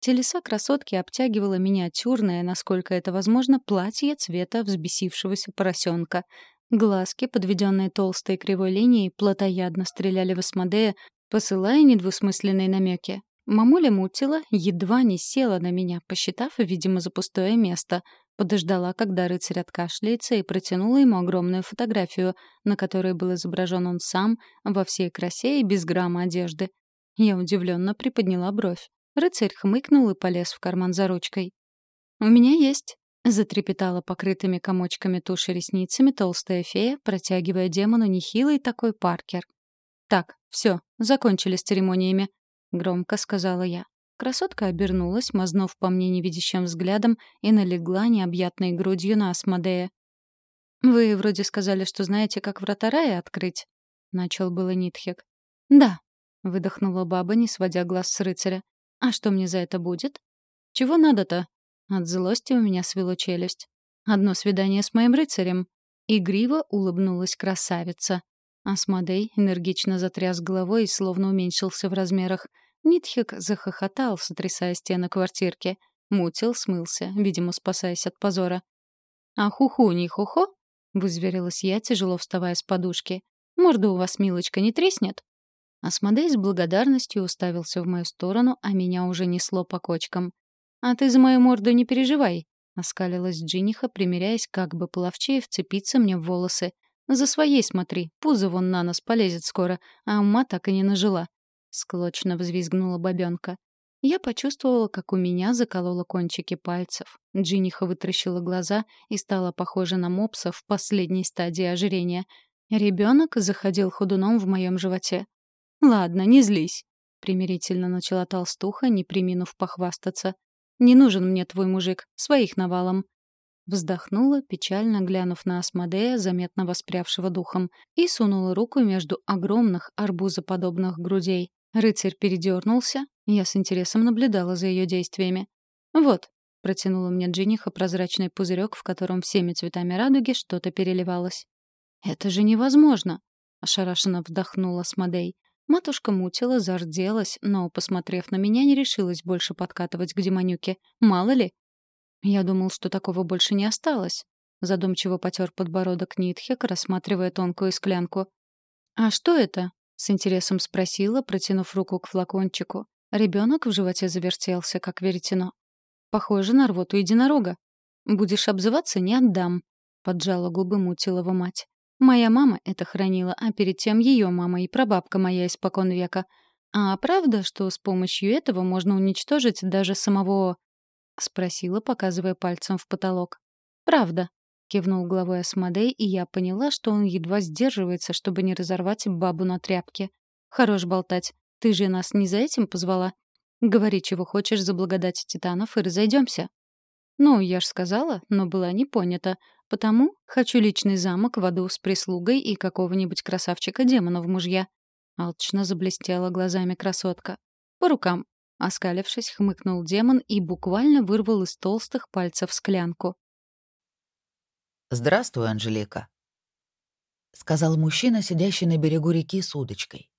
Телеса красотки обтягивала миниатюрное, насколько это возможно, платье цвета взбесившегося поросенка. Глазки, подведенные толстой кривой линией, плотоядно стреляли в Асмодея, посылая недвусмысленные намеки. Мамуля мутила, едва не села на меня, посчитав, видимо, за пустое место. Подождала, когда рыцарь откашляется, и протянула ему огромную фотографию, на которой был изображен он сам, во всей красе и без грамма одежды. Я удивленно приподняла бровь. Рыцарь хмыкнул и полез в карман за ручкой. «У меня есть», — затрепетала покрытыми комочками туши ресницами толстая фея, протягивая демону нехилый такой паркер. «Так, все, закончили с церемониями. — громко сказала я. Красотка обернулась, мазнув по мне невидящим взглядом, и налегла необъятной грудью на Асмодея. «Вы вроде сказали, что знаете, как врата рая открыть?» — начал было Нитхек. «Да», — выдохнула баба, не сводя глаз с рыцаря. «А что мне за это будет?» «Чего надо-то?» От злости у меня свело челюсть. «Одно свидание с моим рыцарем». Игриво улыбнулась красавица. Асмодей энергично затряс головой и словно уменьшился в размерах. Нитхик захохотал, сотрясая стены квартирки. Мутил смылся, видимо, спасаясь от позора. «А хуху не хухо?» — вызверилась я, тяжело вставая с подушки. «Морда у вас, милочка, не треснет?» Асмодей с благодарностью уставился в мою сторону, а меня уже несло по кочкам. «А ты за мою морду не переживай», — оскалилась Джиниха, примеряясь как бы половчее вцепиться мне в волосы. За своей смотри, пузо вон на нос полезет скоро, а ума так и не нажила. Склочно взвизгнула бабёнка. Я почувствовала, как у меня закололо кончики пальцев. Джиниха вытращила глаза и стала похожа на мопса в последней стадии ожирения. Ребенок заходил ходуном в моем животе. «Ладно, не злись», — примирительно начала толстуха, не приминув похвастаться. «Не нужен мне твой мужик, своих навалом. Вздохнула, печально глянув на Асмодея, заметно воспрявшего духом, и сунула руку между огромных арбузоподобных грудей. Рыцарь передернулся, я с интересом наблюдала за ее действиями. «Вот», — протянула мне Джиниха прозрачный пузырек, в котором всеми цветами радуги что-то переливалось. «Это же невозможно!» — ошарашенно вдохнула Смодей. Матушка мутила, зарделась, но, посмотрев на меня, не решилась больше подкатывать к демонюке. Мало ли, «Я думал, что такого больше не осталось», — задумчиво потер подбородок Нитхек, рассматривая тонкую склянку. «А что это?» — с интересом спросила, протянув руку к флакончику. Ребенок в животе завертелся, как веретено. «Похоже на рвоту единорога. Будешь обзываться — не отдам», — поджала губы Мутилова мать. «Моя мама это хранила, а перед тем ее мама и прабабка моя испокон века. А правда, что с помощью этого можно уничтожить даже самого — спросила, показывая пальцем в потолок. «Правда», — кивнул головой Асмодей, и я поняла, что он едва сдерживается, чтобы не разорвать бабу на тряпке. «Хорош болтать. Ты же нас не за этим позвала? Говори, чего хочешь за благодать титанов, и разойдемся. Ну, я ж сказала, но была не понята. Потому хочу личный замок в аду с прислугой и какого-нибудь красавчика-демона в мужья. Алчно заблестела глазами красотка. По рукам. Оскалившись, хмыкнул демон и буквально вырвал из толстых пальцев склянку. «Здравствуй, Анжелика», — сказал мужчина, сидящий на берегу реки с удочкой.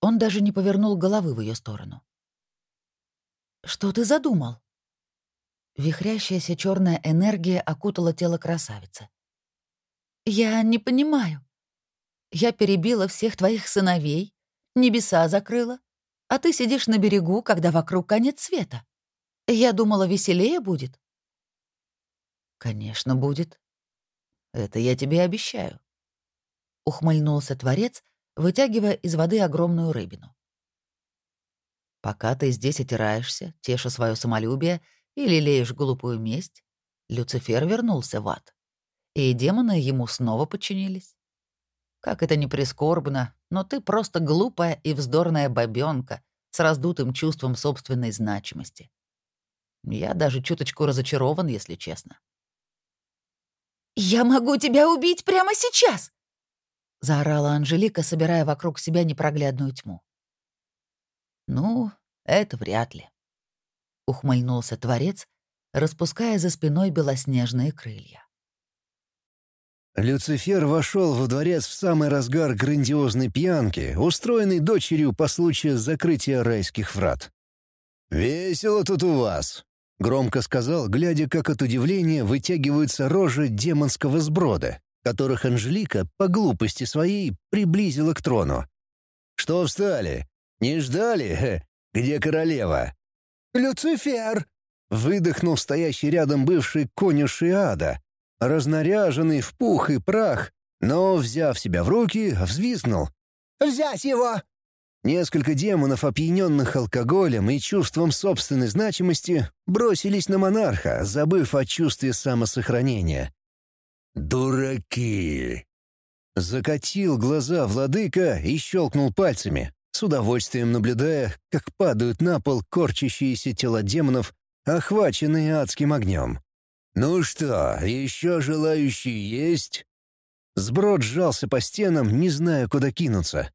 Он даже не повернул головы в ее сторону. «Что ты задумал?» Вихрящаяся черная энергия окутала тело красавицы. «Я не понимаю. Я перебила всех твоих сыновей, небеса закрыла, а ты сидишь на берегу, когда вокруг конец света. Я думала, веселее будет». «Конечно, будет. Это я тебе обещаю», — ухмыльнулся Творец, вытягивая из воды огромную рыбину. «Пока ты здесь отираешься, теша свое самолюбие и лелеешь глупую месть, Люцифер вернулся в ад, и демоны ему снова подчинились. Как это ни прискорбно, но ты просто глупая и вздорная бабёнка с раздутым чувством собственной значимости. Я даже чуточку разочарован, если честно. «Я могу тебя убить прямо сейчас!» — заорала Анжелика, собирая вокруг себя непроглядную тьму. «Ну, это вряд ли», — ухмыльнулся Творец, распуская за спиной белоснежные крылья. Люцифер вошел во дворец в самый разгар грандиозной пьянки, устроенной дочерью по случаю закрытия райских врат. «Весело тут у вас», — громко сказал, глядя, как от удивления вытягиваются рожи демонского сброда, которых Анжелика, по глупости своей, приблизила к трону. «Что встали? Не ждали? Где королева?» «Люцифер!» — выдохнул стоящий рядом бывший конюший ада, разнаряженный в пух и прах, но, взяв себя в руки, взвизгнул. «Взять его!» Несколько демонов, опьяненных алкоголем и чувством собственной значимости, бросились на монарха, забыв о чувстве самосохранения. «Дураки!» Закатил глаза владыка и щелкнул пальцами, с удовольствием наблюдая, как падают на пол корчащиеся тела демонов, охваченные адским огнем. «Ну что, еще желающие есть?» Сброд сжался по стенам, не зная, куда кинуться.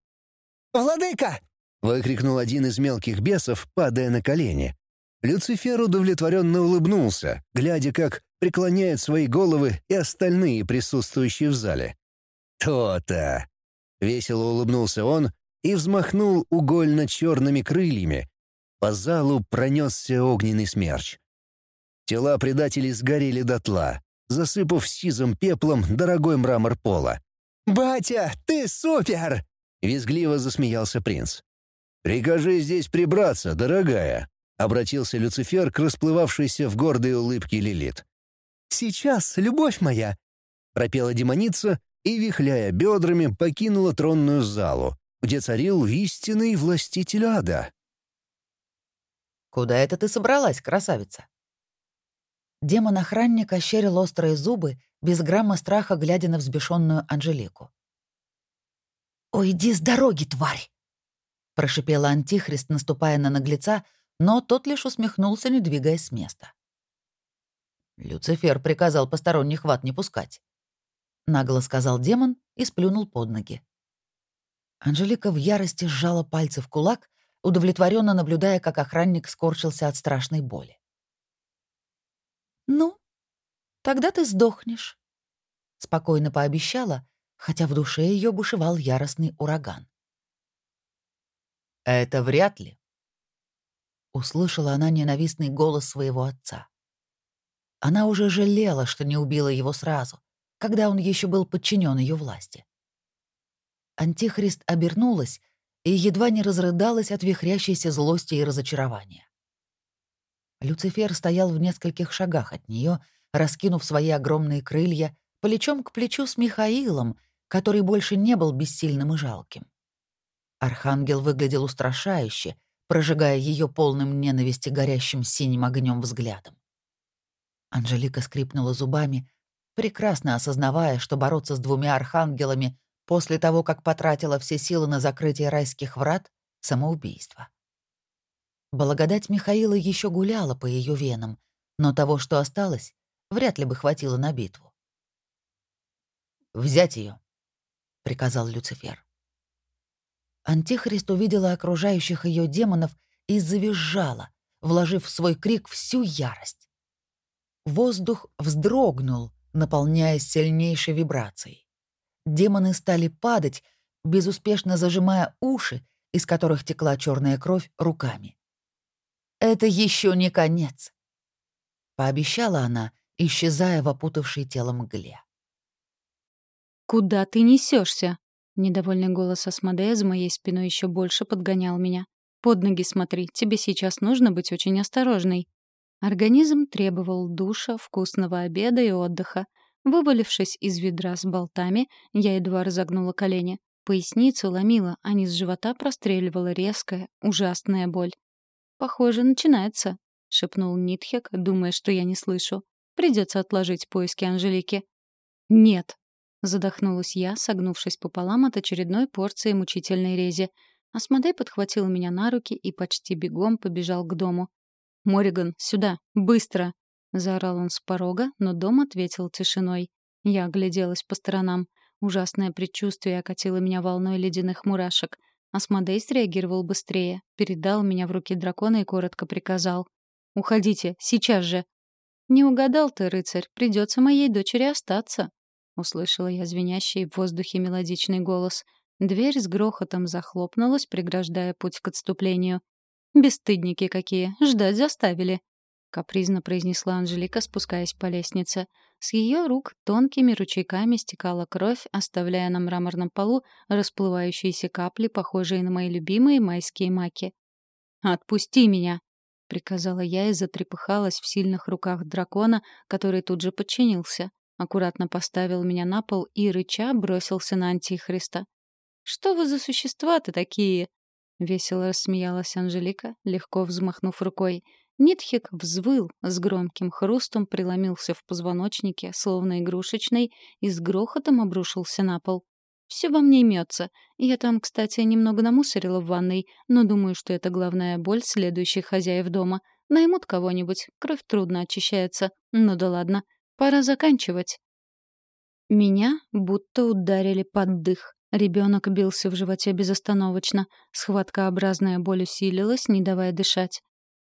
«Владыка!» — выкрикнул один из мелких бесов, падая на колени. Люцифер удовлетворенно улыбнулся, глядя, как преклоняют свои головы и остальные присутствующие в зале. «То-то!» — весело улыбнулся он и взмахнул угольно-черными крыльями. По залу пронесся огненный смерч. Тела предателей сгорели дотла, засыпав сизым пеплом дорогой мрамор пола. «Батя, ты супер!» — визгливо засмеялся принц. «Прикажи здесь прибраться, дорогая», — обратился Люцифер к расплывавшейся в гордой улыбке Лилит. «Сейчас, любовь моя!» — пропела демоница и, вихляя бедрами, покинула тронную залу, где царил истинный властитель ада. «Куда это ты собралась, красавица?» Демон-охранник ощерил острые зубы, без грамма страха глядя на взбешенную Анжелику. «Уйди с дороги, тварь!» — прошипела Антихрист, наступая на наглеца, но тот лишь усмехнулся, не двигаясь с места. Люцифер приказал посторонних ват не пускать. Нагло сказал демон и сплюнул под ноги. Анжелика в ярости сжала пальцы в кулак, удовлетворенно наблюдая, как охранник скорчился от страшной боли. «Ну, тогда ты сдохнешь», — спокойно пообещала, хотя в душе ее бушевал яростный ураган. «Это вряд ли», — услышала она ненавистный голос своего отца. Она уже жалела, что не убила его сразу, когда он еще был подчинен ее власти. Антихрист обернулась и едва не разрыдалась от вихрящейся злости и разочарования. Люцифер стоял в нескольких шагах от нее, раскинув свои огромные крылья, плечом к плечу с Михаилом, который больше не был бессильным и жалким. Архангел выглядел устрашающе, прожигая ее полным ненависти горящим синим огнем взглядом. Анжелика скрипнула зубами, прекрасно осознавая, что бороться с двумя архангелами после того, как потратила все силы на закрытие райских врат — самоубийство. Благодать Михаила еще гуляла по ее венам, но того, что осталось, вряд ли бы хватило на битву. «Взять ее, приказал Люцифер. Антихрист увидела окружающих ее демонов и завизжала, вложив в свой крик всю ярость. Воздух вздрогнул, наполняясь сильнейшей вибрацией. Демоны стали падать, безуспешно зажимая уши, из которых текла черная кровь, руками. «Это еще не конец», — пообещала она, исчезая в опутавшей тело мгле. «Куда ты несешься? Недовольный голос Асмодея за моей спиной еще больше подгонял меня. «Под ноги смотри, тебе сейчас нужно быть очень осторожной». Организм требовал душа, вкусного обеда и отдыха. Вывалившись из ведра с болтами, я едва разогнула колени. Поясницу ломила, а низ живота простреливала резкая, ужасная боль. «Похоже, начинается», — шепнул Нитхек, думая, что я не слышу. «Придется отложить поиски Анжелики». «Нет», Задохнулась я, согнувшись пополам от очередной порции мучительной рези. Асмодей подхватил меня на руки и почти бегом побежал к дому. «Мориган, сюда! Быстро!» Заорал он с порога, но дом ответил тишиной. Я огляделась по сторонам. Ужасное предчувствие окатило меня волной ледяных мурашек. Асмодей среагировал быстрее, передал меня в руки дракона и коротко приказал. «Уходите, сейчас же!» «Не угадал ты, рыцарь, придется моей дочери остаться», — услышала я звенящий в воздухе мелодичный голос. Дверь с грохотом захлопнулась, преграждая путь к отступлению. «Бесстыдники какие! Ждать заставили!» — капризно произнесла Анжелика, спускаясь по лестнице. С ее рук тонкими ручейками стекала кровь, оставляя на мраморном полу расплывающиеся капли, похожие на мои любимые майские маки. «Отпусти меня!» — приказала я и затрепыхалась в сильных руках дракона, который тут же подчинился аккуратно поставил меня на пол и, рыча, бросился на Антихриста. «Что вы за существа-то такие?» — весело рассмеялась Анжелика, легко взмахнув рукой. Нитхик взвыл, с громким хрустом преломился в позвоночнике, словно игрушечный, и с грохотом обрушился на пол. Все во мне имется. Я там, кстати, немного намусорила в ванной, но думаю, что это главная боль следующих хозяев дома. Наймут кого-нибудь, кровь трудно очищается. Ну да ладно. Пора заканчивать. Меня будто ударили под дых. Ребенок бился в животе безостановочно. Схваткообразная боль усилилась, не давая дышать.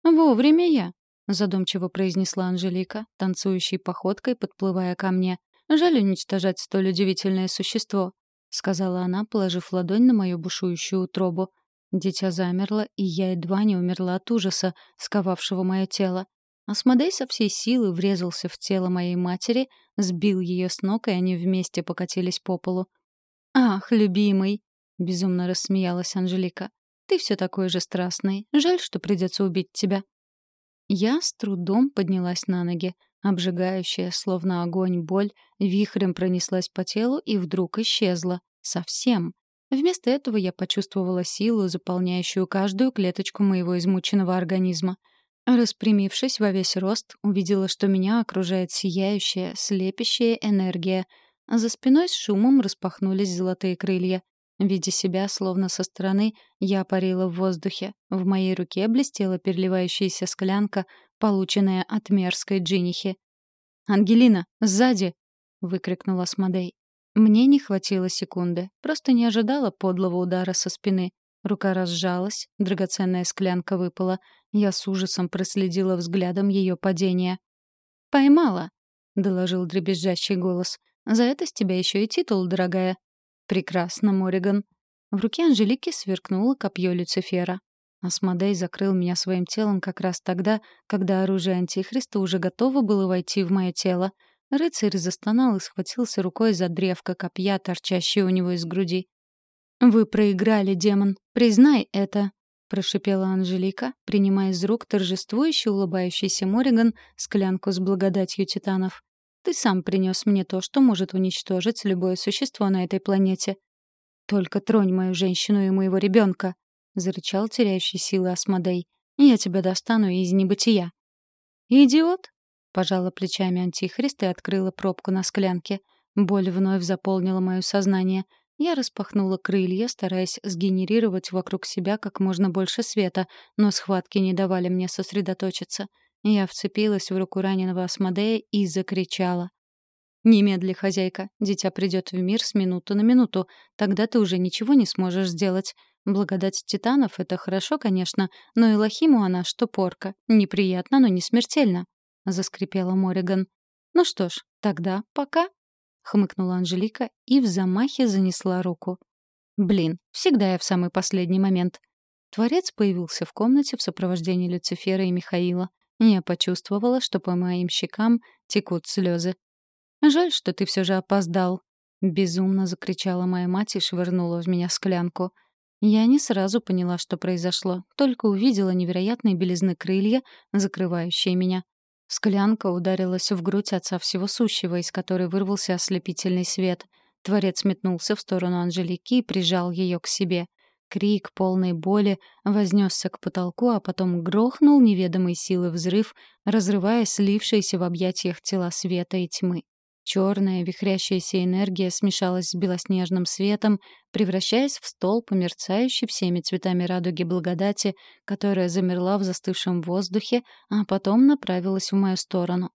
«Вовремя я», — задумчиво произнесла Анжелика, танцующей походкой, подплывая ко мне. «Жаль уничтожать столь удивительное существо», — сказала она, положив ладонь на мою бушующую утробу. Дитя замерло, и я едва не умерла от ужаса, сковавшего мое тело. Асмодей со всей силы врезался в тело моей матери, сбил ее с ног, и они вместе покатились по полу. «Ах, любимый!» — безумно рассмеялась Анжелика. «Ты все такой же страстный. Жаль, что придется убить тебя». Я с трудом поднялась на ноги. Обжигающая, словно огонь, боль вихрем пронеслась по телу и вдруг исчезла. Совсем. Вместо этого я почувствовала силу, заполняющую каждую клеточку моего измученного организма — Распрямившись во весь рост, увидела, что меня окружает сияющая, слепящая энергия. За спиной с шумом распахнулись золотые крылья. Видя себя, словно со стороны, я парила в воздухе. В моей руке блестела переливающаяся склянка, полученная от мерзкой джинихи. «Ангелина, сзади!» — выкрикнула Смодей. Мне не хватило секунды, просто не ожидала подлого удара со спины. Рука разжалась, драгоценная склянка выпала. Я с ужасом проследила взглядом ее падения. «Поймала», — доложил дребезжащий голос. «За это с тебя еще и титул, дорогая». «Прекрасно, Мориган». В руке Анжелики сверкнуло копье Люцифера. Асмодей закрыл меня своим телом как раз тогда, когда оружие Антихриста уже готово было войти в мое тело. Рыцарь застонал и схватился рукой за древко копья, торчащее у него из груди. «Вы проиграли, демон. Признай это», — прошипела Анжелика, принимая из рук торжествующе улыбающийся Мориган склянку с благодатью титанов. «Ты сам принес мне то, что может уничтожить любое существо на этой планете. Только тронь мою женщину и моего ребенка», — зарычал теряющий силы Асмодей. «Я тебя достану из небытия». «Идиот!» — пожала плечами Антихрист и открыла пробку на склянке. Боль вновь заполнила мое сознание — я распахнула крылья, стараясь сгенерировать вокруг себя как можно больше света, но схватки не давали мне сосредоточиться. Я вцепилась в руку раненого Асмодея и закричала. «Немедли, хозяйка, дитя придет в мир с минуты на минуту, тогда ты уже ничего не сможешь сделать. Благодать титанов — это хорошо, конечно, но и Лохиму она что порка. Неприятно, но не смертельно», — заскрипела Мориган. «Ну что ж, тогда пока», — хмыкнула Анжелика и в замахе занесла руку. «Блин, всегда я в самый последний момент». Творец появился в комнате в сопровождении Люцифера и Михаила. Я почувствовала, что по моим щекам текут слезы. «Жаль, что ты все же опоздал», — безумно закричала моя мать и швырнула в меня склянку. Я не сразу поняла, что произошло, только увидела невероятные белизны крылья, закрывающие меня. Склянка ударилась в грудь отца всего сущего, из которой вырвался ослепительный свет. Творец метнулся в сторону Анжелики и прижал ее к себе. Крик, полный боли, вознесся к потолку, а потом грохнул неведомой силы взрыв, разрывая слившиеся в объятиях тела света и тьмы. Черная, вихрящаяся энергия смешалась с белоснежным светом, превращаясь в столб, мерцающий всеми цветами радуги благодати, которая замерла в застывшем воздухе, а потом направилась в мою сторону.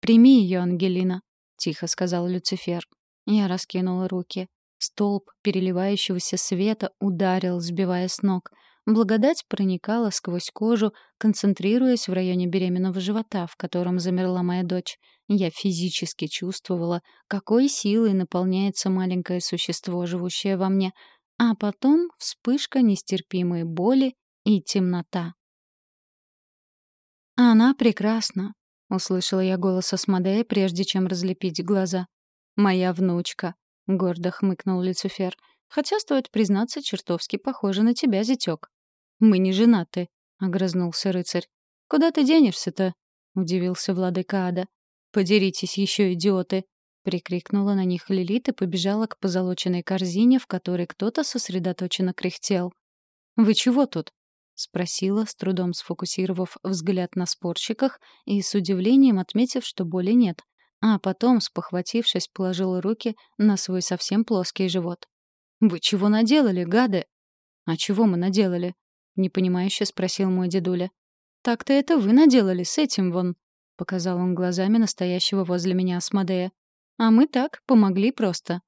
«Прими ее, Ангелина», — тихо сказал Люцифер. Я раскинула руки. Столб переливающегося света ударил, сбивая с ног. Благодать проникала сквозь кожу, концентрируясь в районе беременного живота, в котором замерла моя дочь. Я физически чувствовала, какой силой наполняется маленькое существо, живущее во мне. А потом вспышка нестерпимой боли и темнота. «Она прекрасна», — услышала я голос Асмодея, прежде чем разлепить глаза. «Моя внучка», — гордо хмыкнул Люцифер. «Хотя, стоит признаться, чертовски похоже на тебя, зятёк». «Мы не женаты», — огрызнулся рыцарь. «Куда ты денешься-то?» — удивился владыка ада. «Подеритесь еще, идиоты!» — прикрикнула на них Лилит и побежала к позолоченной корзине, в которой кто-то сосредоточенно кряхтел. «Вы чего тут?» — спросила, с трудом сфокусировав взгляд на спорщиках и с удивлением отметив, что боли нет, а потом, спохватившись, положила руки на свой совсем плоский живот. «Вы чего наделали, гады?» «А чего мы наделали?» — непонимающе спросил мой дедуля. «Так-то это вы наделали с этим вон», — показал он глазами настоящего возле меня Асмодея. «А мы так, помогли просто».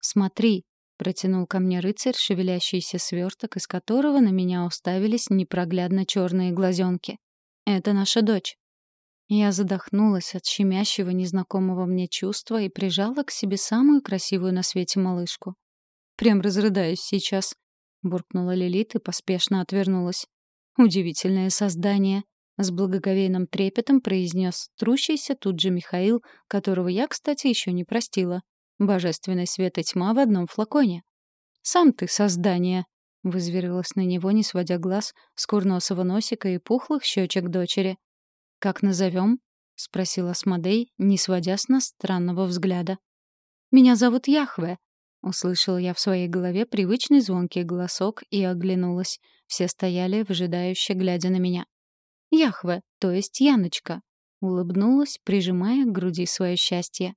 «Смотри», — протянул ко мне рыцарь, шевелящийся сверток, из которого на меня уставились непроглядно черные глазенки. «Это наша дочь». Я задохнулась от щемящего незнакомого мне чувства и прижала к себе самую красивую на свете малышку. Прям разрыдаюсь сейчас, буркнула Лилит и поспешно отвернулась. Удивительное создание, с благоговейным трепетом произнес трущийся тут же Михаил, которого я, кстати, еще не простила. Божественный свет и тьма в одном флаконе. Сам ты создание, вызверилась на него, не сводя глаз с курносого носика и пухлых щечек дочери. Как назовем? спросила Смодей, не сводя с нас странного взгляда. Меня зовут Яхве, Услышала я в своей голове привычный звонкий голосок и оглянулась. Все стояли, выжидающе глядя на меня. «Яхве, то есть Яночка», — улыбнулась, прижимая к груди свое счастье.